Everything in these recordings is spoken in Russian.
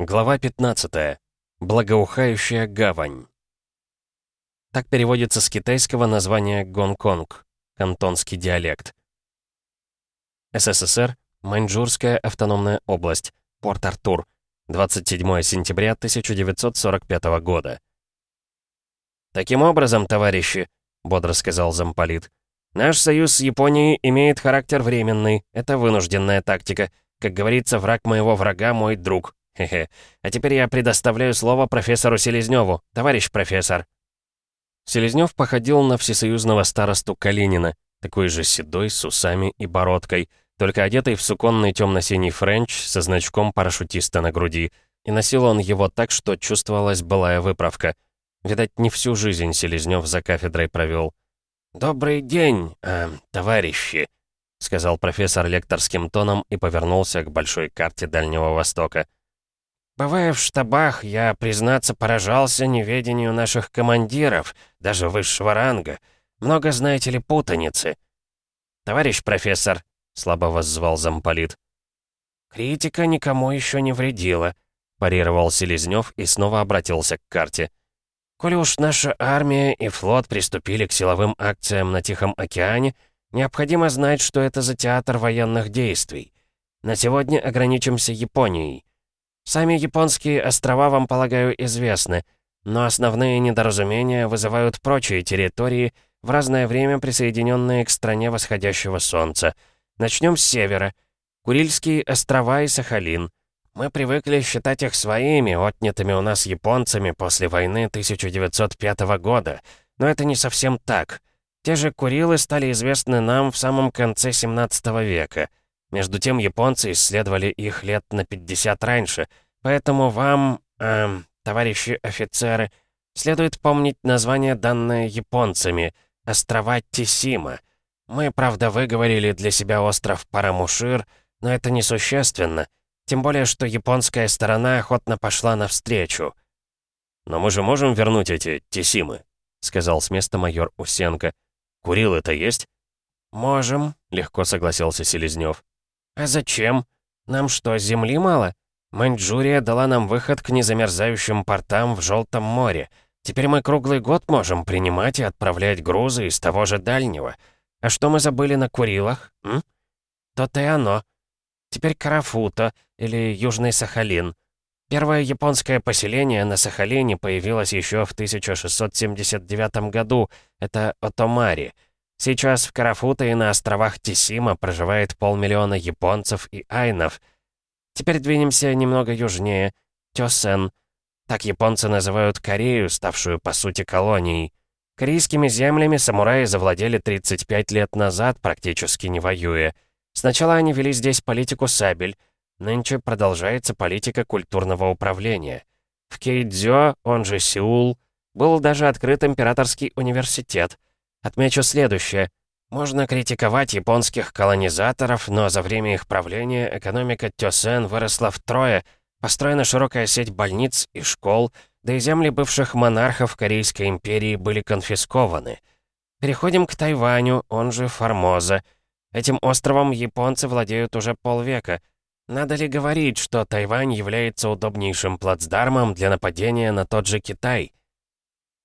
Глава 15. Благоухающая гавань. Так переводится с китайского название Гонконг, кантонский диалект. СССР, Маньчжурская автономная область, Порт-Артур, 27 сентября 1945 года. «Таким образом, товарищи», — бодро сказал замполит, «наш союз с Японией имеет характер временный, это вынужденная тактика. Как говорится, враг моего врага — мой друг. Хе-хе. А теперь я предоставляю слово профессору Селезневу. Товарищ профессор». Селезнев походил на всесоюзного старосту Калинина, такой же седой, с усами и бородкой, только одетый в суконный темно-синий френч со значком парашютиста на груди. И носил он его так, что чувствовалась былая выправка. Видать, не всю жизнь Селезнев за кафедрой провел. «Добрый день, э, товарищи», — сказал профессор лекторским тоном и повернулся к большой карте Дальнего Востока. Бывая в штабах, я, признаться, поражался неведению наших командиров, даже высшего ранга. Много, знаете ли, путаницы. «Товарищ профессор», — слабо воззвал замполит. «Критика никому еще не вредила», — парировал Селезнев и снова обратился к карте. «Коли уж наша армия и флот приступили к силовым акциям на Тихом океане, необходимо знать, что это за театр военных действий. На сегодня ограничимся Японией. Сами японские острова вам, полагаю, известны, но основные недоразумения вызывают прочие территории, в разное время присоединенные к стране восходящего солнца. Начнем с севера. Курильские острова и Сахалин. Мы привыкли считать их своими, отнятыми у нас японцами после войны 1905 года. Но это не совсем так. Те же Курилы стали известны нам в самом конце 17 века. Между тем японцы исследовали их лет на 50 раньше, поэтому вам, эм, товарищи офицеры, следует помнить название, данное японцами — острова Тисима. Мы, правда, выговорили для себя остров Парамушир, но это несущественно, тем более, что японская сторона охотно пошла навстречу. «Но мы же можем вернуть эти Тисимы», — сказал с места майор Усенко. «Курил это есть?» «Можем», — легко согласился Селезнёв. «А зачем? Нам что, земли мало? Маньчжурия дала нам выход к незамерзающим портам в Желтом море. Теперь мы круглый год можем принимать и отправлять грузы из того же дальнего. А что мы забыли на Курилах, м? То-то и оно. Теперь Карафута, или Южный Сахалин. Первое японское поселение на Сахалине появилось еще в 1679 году. Это Отомари — Сейчас в Карафута и на островах Тисима проживает полмиллиона японцев и айнов. Теперь двинемся немного южнее. Тёсен. Так японцы называют Корею, ставшую по сути колонией. Корейскими землями самураи завладели 35 лет назад, практически не воюя. Сначала они вели здесь политику сабель. Нынче продолжается политика культурного управления. В Кейдзё, он же Сеул, был даже открыт императорский университет — Отмечу следующее. Можно критиковать японских колонизаторов, но за время их правления экономика Тёсен выросла втрое, построена широкая сеть больниц и школ, да и земли бывших монархов Корейской империи были конфискованы. Переходим к Тайваню, он же Формоза. Этим островом японцы владеют уже полвека. Надо ли говорить, что Тайвань является удобнейшим плацдармом для нападения на тот же Китай?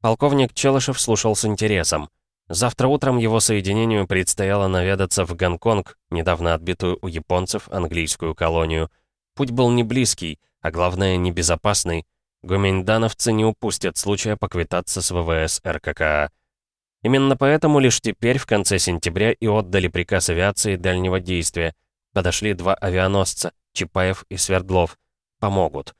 Полковник Челышев слушал с интересом. Завтра утром его соединению предстояло наведаться в Гонконг, недавно отбитую у японцев английскую колонию. Путь был не близкий, а главное, небезопасный. Гоминдановцы не упустят случая поквитаться с ВВС РККА. Именно поэтому лишь теперь, в конце сентября, и отдали приказ авиации дальнего действия. Подошли два авианосца, Чапаев и Свердлов. Помогут.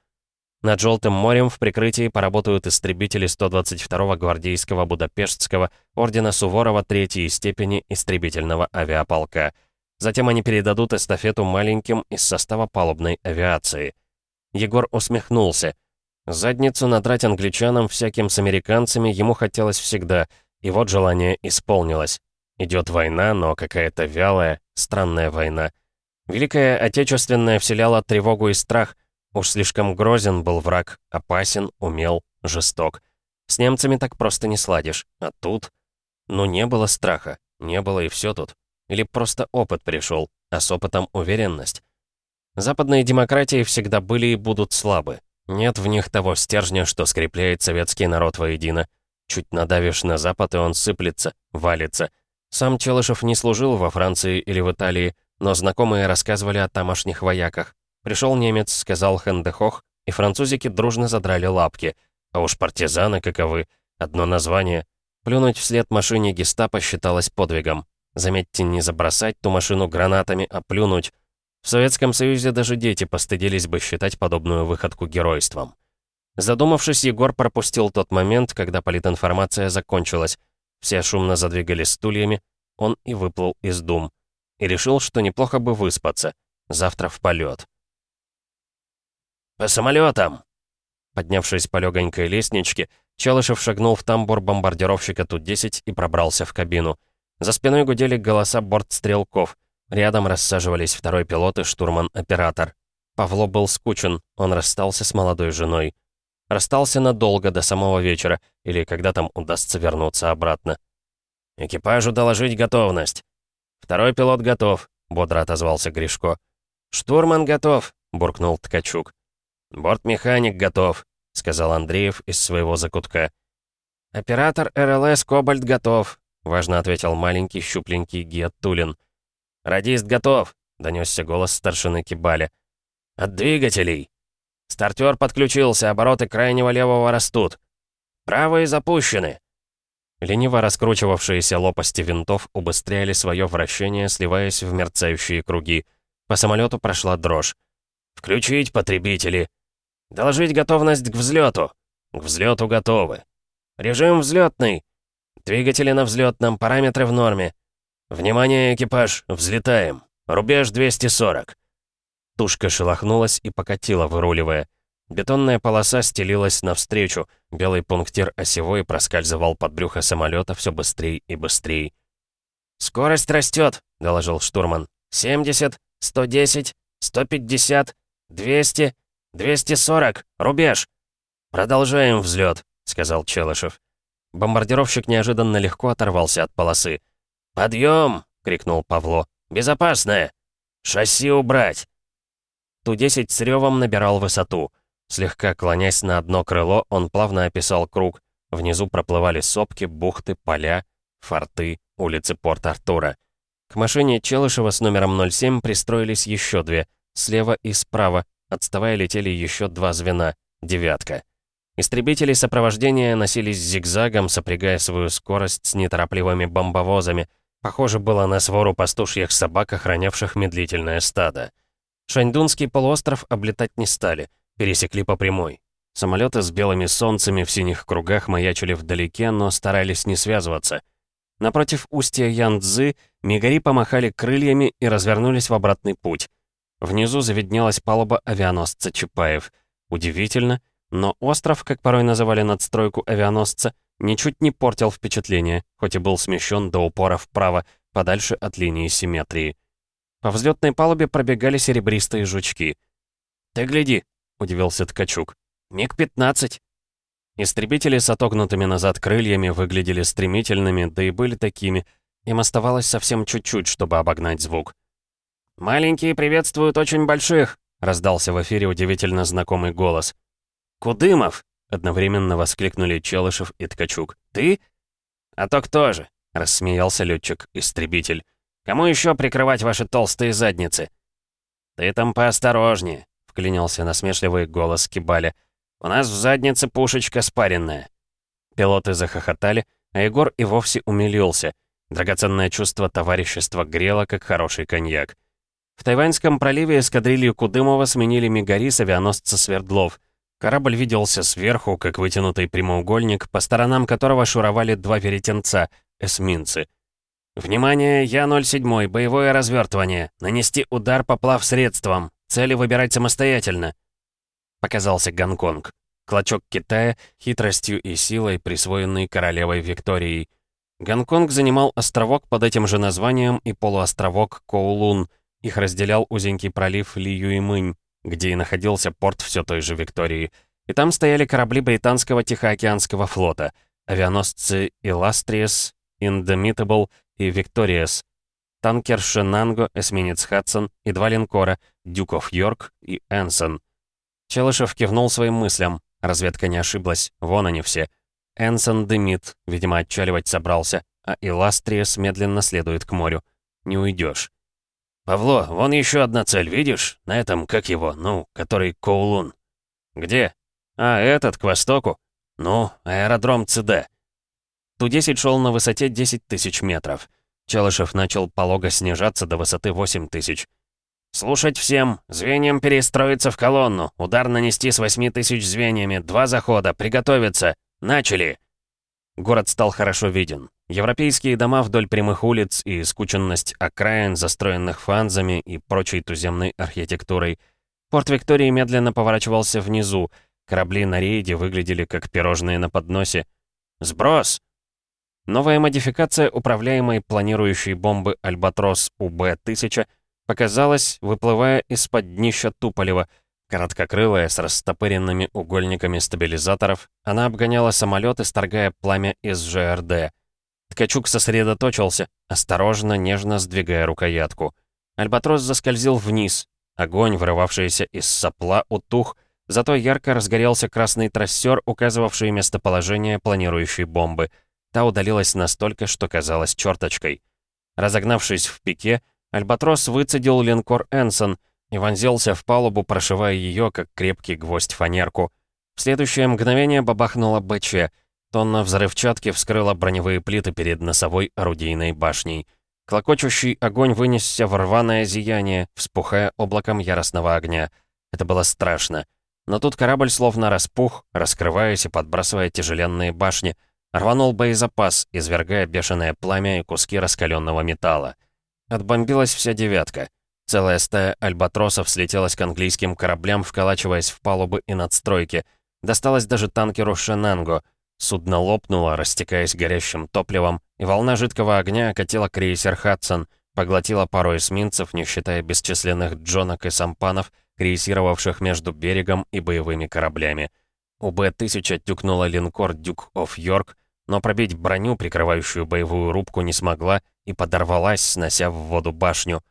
Над Желтым морем в прикрытии поработают истребители 122-го гвардейского Будапештского ордена Суворова третьей степени истребительного авиаполка. Затем они передадут эстафету маленьким из состава палубной авиации. Егор усмехнулся. Задницу надрать англичанам всяким с американцами ему хотелось всегда, и вот желание исполнилось. Идет война, но какая-то вялая, странная война. Великая Отечественная вселяла тревогу и страх — Уж слишком грозен был враг, опасен, умел, жесток. С немцами так просто не сладишь. А тут... Ну, не было страха. Не было и все тут. Или просто опыт пришел, а с опытом уверенность. Западные демократии всегда были и будут слабы. Нет в них того стержня, что скрепляет советский народ воедино. Чуть надавишь на Запад, и он сыплется, валится. Сам Челышев не служил во Франции или в Италии, но знакомые рассказывали о тамошних вояках. Пришел немец, сказал Хендехох, и французики дружно задрали лапки. А уж партизаны каковы. Одно название. Плюнуть вслед машине гестапо считалось подвигом. Заметьте, не забросать ту машину гранатами, а плюнуть. В Советском Союзе даже дети постыдились бы считать подобную выходку геройством. Задумавшись, Егор пропустил тот момент, когда политинформация закончилась. Все шумно задвигали стульями, он и выплыл из дум. И решил, что неплохо бы выспаться. Завтра в полет. «По самолетам!» Поднявшись по легонькой лестничке, Челышев шагнул в тамбур бомбардировщика Ту-10 и пробрался в кабину. За спиной гудели голоса бортстрелков. Рядом рассаживались второй пилот и штурман-оператор. Павло был скучен, он расстался с молодой женой. Расстался надолго, до самого вечера, или когда там удастся вернуться обратно. «Экипажу доложить готовность». «Второй пилот готов», — бодро отозвался Гришко. «Штурман готов», — буркнул Ткачук. «Бортмеханик готов», — сказал Андреев из своего закутка. «Оператор РЛС «Кобальт» готов», — важно ответил маленький щупленький Гет Тулин. «Радист готов», — донесся голос старшины Кибаля. «От двигателей». Стартер подключился, обороты крайнего левого растут. Правые запущены. Лениво раскручивавшиеся лопасти винтов убыстряли свое вращение, сливаясь в мерцающие круги. По самолету прошла дрожь. «Включить потребители!» «Доложить готовность к взлету!» «К взлету готовы!» «Режим взлетный!» «Двигатели на взлетном, параметры в норме!» «Внимание, экипаж! Взлетаем! Рубеж 240!» Тушка шелохнулась и покатила, выруливая. Бетонная полоса стелилась навстречу, белый пунктир осевой проскальзывал под брюхо самолета все быстрее и быстрее. «Скорость растет», — доложил штурман. «70, 110, 150, 200, 240, рубеж!» «Продолжаем взлет», — сказал Челышев. Бомбардировщик неожиданно легко оторвался от полосы. «Подъем!» — крикнул Павло. «Безопасное! Шасси убрать!» Ту-10 с ревом набирал высоту. Слегка клонясь на одно крыло, он плавно описал круг. Внизу проплывали сопки, бухты, поля, форты, улицы Порт-Артура. К машине Челышева с номером 07 пристроились еще две. Слева и справа, отставая летели еще два звена, девятка. Истребители сопровождения носились зигзагом, сопрягая свою скорость с неторопливыми бомбовозами. Похоже было на свору пастушьих собак, охранявших медлительное стадо. Шаньдунский полуостров облетать не стали, пересекли по прямой. Самолеты с белыми солнцами в синих кругах маячили вдалеке, но старались не связываться. Напротив устья Янцзы мигари помахали крыльями и развернулись в обратный путь. Внизу заведнелась палуба авианосца Чапаев. Удивительно, но остров, как порой называли надстройку авианосца, ничуть не портил впечатление, хоть и был смещен до упора вправо, подальше от линии симметрии. По взлетной палубе пробегали серебристые жучки. «Ты гляди!» — удивился Ткачук. «МиГ-15!» Истребители с отогнутыми назад крыльями выглядели стремительными, да и были такими. Им оставалось совсем чуть-чуть, чтобы обогнать звук. «Маленькие приветствуют очень больших!» — раздался в эфире удивительно знакомый голос. «Кудымов!» — одновременно воскликнули Челышев и Ткачук. «Ты?» «А то кто же?» — рассмеялся летчик-истребитель. Кому еще прикрывать ваши толстые задницы?» «Ты там поосторожнее», — вклинился насмешливый голос Кибаля. «У нас в заднице пушечка спаренная». Пилоты захохотали, а Егор и вовсе умилился. Драгоценное чувство товарищества грело, как хороший коньяк. В Тайваньском проливе эскадрилью Кудымова сменили Мегари с авианосца Свердлов. Корабль виделся сверху, как вытянутый прямоугольник, по сторонам которого шуровали два веретенца — эсминцы — «Внимание, Я-07, боевое развертывание. Нанести удар по плавсредствам. Цели выбирать самостоятельно». Показался Гонконг. Клочок Китая, хитростью и силой, присвоенный королевой Викторией. Гонконг занимал островок под этим же названием и полуостровок Коулун. Их разделял узенький пролив Ли Юймынь, где и находился порт все той же Виктории. И там стояли корабли британского Тихоокеанского флота, авианосцы Illustrious, Indomitable и Викториас, танкер Шенанго, эсминец Хадсон и два линкора Дюков Йорк и Энсон. Челышев кивнул своим мыслям. Разведка не ошиблась, вон они все. Энсон дымит, видимо, отчаливать собрался, а Иластриес медленно следует к морю. Не уйдешь. «Павло, вон еще одна цель, видишь? На этом, как его, ну, который Коулун». «Где?» «А, этот, к востоку. Ну, аэродром ЦД». Ту-10 шел на высоте 10 тысяч метров. Челышев начал полого снижаться до высоты 8 тысяч. «Слушать всем! Звеньям перестроиться в колонну! Удар нанести с 8 тысяч звеньями! Два захода! Приготовиться! Начали!» Город стал хорошо виден. Европейские дома вдоль прямых улиц и скученность окраин, застроенных фанзами и прочей туземной архитектурой. Порт Виктории медленно поворачивался внизу. Корабли на рейде выглядели как пирожные на подносе. «Сброс!» Новая модификация управляемой планирующей бомбы «Альбатрос УБ-1000» показалась, выплывая из-под днища Туполева. Короткокрылая, с растопыренными угольниками стабилизаторов, она обгоняла самолет, исторгая пламя из ЖРД. Ткачук сосредоточился, осторожно, нежно сдвигая рукоятку. Альбатрос заскользил вниз. Огонь, вырывавшийся из сопла, утух, зато ярко разгорелся красный трассер, указывавший местоположение планирующей бомбы. Та удалилась настолько, что казалась черточкой. Разогнавшись в пике, Альбатрос выцедил линкор «Энсон» и вонзился в палубу, прошивая ее, как крепкий гвоздь фанерку. В следующее мгновение бабахнула БЧ — Тонна взрывчатки вскрыла броневые плиты перед носовой орудийной башней. Клокочущий огонь вынесся в рваное зияние, вспухая облаком яростного огня. Это было страшно. Но тут корабль словно распух, раскрываясь и подбрасывая тяжеленные башни, рванул боезапас, извергая бешеное пламя и куски раскаленного металла. Отбомбилась вся девятка. Целая стая альбатросов слетелась к английским кораблям, вколачиваясь в палубы и надстройки. Досталось даже танкеру «Шенанго», Судно лопнуло, растекаясь горящим топливом, и волна жидкого огня окатила крейсер «Хадсон», поглотила пару эсминцев, не считая бесчисленных джонок и сампанов, крейсировавших между берегом и боевыми кораблями. У Б-1000 тюкнула линкор «Дюк оф Йорк», но пробить броню, прикрывающую боевую рубку, не смогла и подорвалась, снося в воду башню.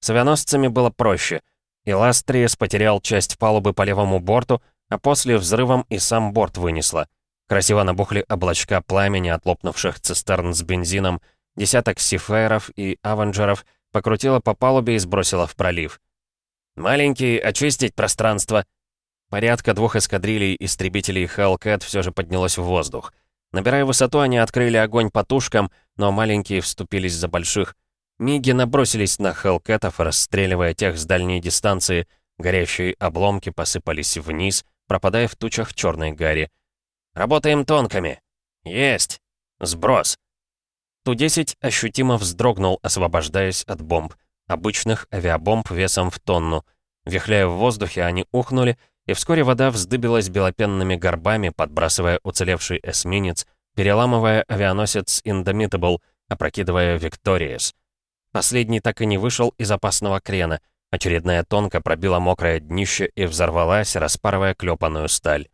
С авианосцами было проще. Иластриес потерял часть палубы по левому борту, а после взрывом и сам борт вынесло. Красиво набухли облачка пламени от лопнувших цистерн с бензином, десяток сифайров и авенджеров покрутило по палубе и сбросило в пролив. «Маленький, очистить пространство!» Порядка двух эскадрилей истребителей Hellcat все же поднялось в воздух. Набирая высоту, они открыли огонь по тушкам, но маленькие вступились за больших. Миги набросились на Хелкетов, расстреливая тех с дальней дистанции. Горящие обломки посыпались вниз, пропадая в тучах черной гари. Работаем тонками. Есть. Сброс. Ту-10 ощутимо вздрогнул, освобождаясь от бомб. Обычных авиабомб весом в тонну. Вихляя в воздухе, они ухнули, и вскоре вода вздыбилась белопенными горбами, подбрасывая уцелевший эсминец, переламывая авианосец Indomitable, опрокидывая Викториес. Последний так и не вышел из опасного крена. Очередная тонка пробила мокрое днище и взорвалась, распарывая клепанную сталь.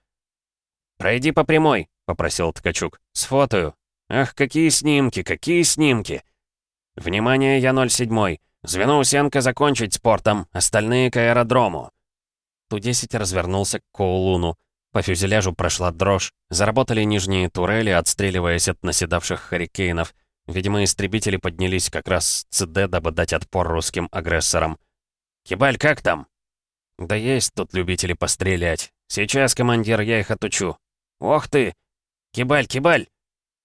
«Пройди по прямой», — попросил Ткачук. «Сфотою». «Ах, какие снимки, какие снимки!» «Внимание, я 07. Звено Усенко закончить спортом, остальные к аэродрому». Ту-10 развернулся к Коулуну. По фюзеляжу прошла дрожь. Заработали нижние турели, отстреливаясь от наседавших харикейнов. Видимо, истребители поднялись как раз с ЦД, дабы дать отпор русским агрессорам. «Кибаль, как там?» «Да есть тут любители пострелять. Сейчас, командир, я их отучу. «Ох ты! Кибаль, кибаль!»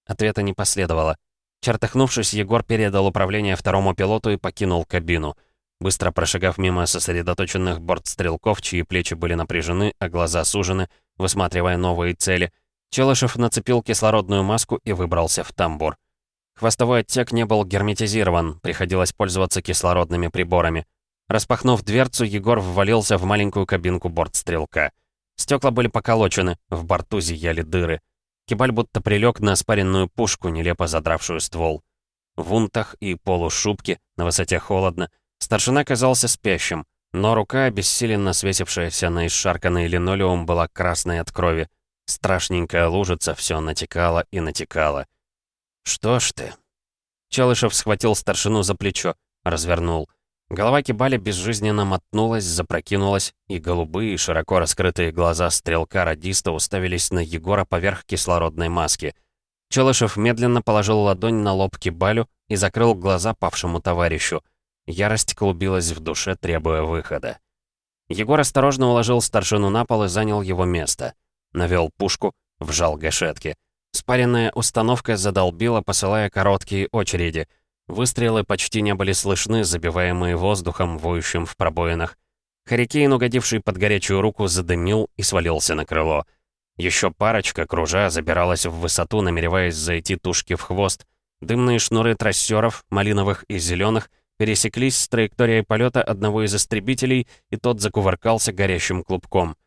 Ответа не последовало. Чертыхнувшись, Егор передал управление второму пилоту и покинул кабину. Быстро прошагав мимо сосредоточенных бортстрелков, чьи плечи были напряжены, а глаза сужены, высматривая новые цели, Челышев нацепил кислородную маску и выбрался в тамбур. Хвостовой отсек не был герметизирован, приходилось пользоваться кислородными приборами. Распахнув дверцу, Егор ввалился в маленькую кабинку бортстрелка. Стекла были поколочены, в борту зияли дыры. Кибаль будто прилег на спаренную пушку, нелепо задравшую ствол. В унтах и полушубке, на высоте холодно, старшина казался спящим, но рука, обессиленно свесившаяся на исшарканный линолеум, была красной от крови. Страшненькая лужица все натекала и натекала. «Что ж ты?» Челышев схватил старшину за плечо, развернул. Голова Кибали безжизненно мотнулась, запрокинулась, и голубые, широко раскрытые глаза стрелка-радиста уставились на Егора поверх кислородной маски. Челышев медленно положил ладонь на лоб Кибалю и закрыл глаза павшему товарищу. Ярость клубилась в душе, требуя выхода. Егор осторожно уложил старшину на пол и занял его место. Навел пушку, вжал гашетки. Спаренная установка задолбила, посылая короткие очереди. Выстрелы почти не были слышны, забиваемые воздухом, воющим в пробоинах. Харикейн, угодивший под горячую руку, задымил и свалился на крыло. Еще парочка, кружа, забиралась в высоту, намереваясь зайти тушки в хвост. Дымные шнуры трассеров, малиновых и зеленых, пересеклись с траекторией полета одного из истребителей, и тот закувыркался горящим клубком.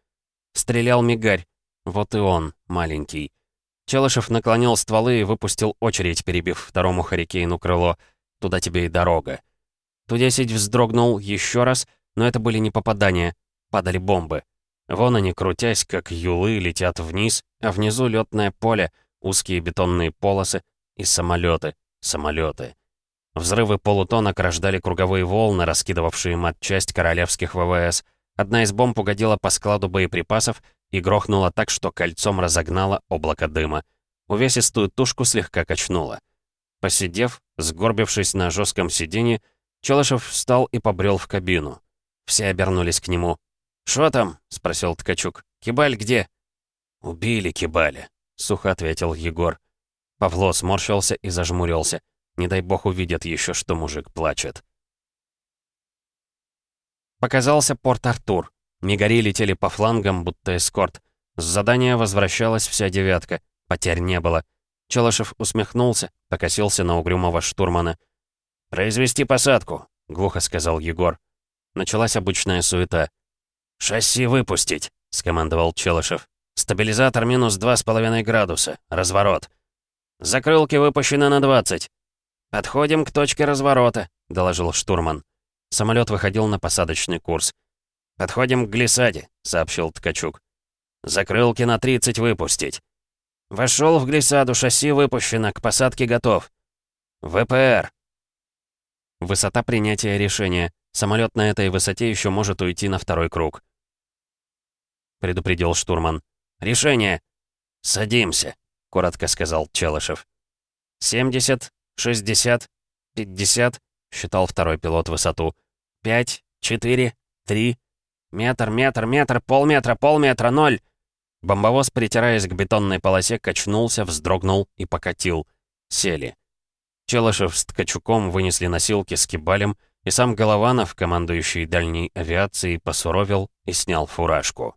Стрелял мигарь. Вот и он, маленький. Челышев наклонил стволы и выпустил очередь, перебив второму Харикейну крыло. Туда тебе и дорога. Тудесить вздрогнул еще раз, но это были не попадания. Падали бомбы. Вон они, крутясь, как юлы, летят вниз, а внизу летное поле, узкие бетонные полосы и самолеты, самолеты. Взрывы полутонок рождали круговые волны, раскидывавшие матчасть королевских ВВС. Одна из бомб угодила по складу боеприпасов и грохнула так, что кольцом разогнало облако дыма. Увесистую тушку слегка качнуло. Посидев, сгорбившись на жестком сиденье, Челышев встал и побрел в кабину. Все обернулись к нему. «Шо там?» — спросил Ткачук. «Кибаль где?» «Убили Кибаля», — сухо ответил Егор. Павло сморщился и зажмурился. Не дай бог увидят еще, что мужик плачет. Показался Порт-Артур. Мигари летели по флангам, будто эскорт. С задания возвращалась вся девятка. Потерь не было. Челышев усмехнулся, покосился на угрюмого штурмана. «Произвести посадку», — глухо сказал Егор. Началась обычная суета. «Шасси выпустить», — скомандовал Челышев. «Стабилизатор минус два с половиной градуса. Разворот». «Закрылки выпущены на двадцать. «Подходим к точке разворота», — доложил штурман. Самолет выходил на посадочный курс. «Подходим к глиссаде», — сообщил Ткачук. «Закрылки на 30 выпустить». «Вошел в глиссаду, шасси выпущено, к посадке готов». «ВПР». Высота принятия решения. Самолет на этой высоте еще может уйти на второй круг. Предупредил штурман. «Решение!» «Садимся», — коротко сказал Челышев. «Семьдесят, «Шестьдесят, пятьдесят», — считал второй пилот высоту. «Пять, четыре, три, метр, метр, метр, полметра, полметра, ноль». Бомбовоз, притираясь к бетонной полосе, качнулся, вздрогнул и покатил. Сели. Челышев с Ткачуком вынесли носилки с кибалем, и сам Голованов, командующий дальней авиацией, посуровил и снял фуражку.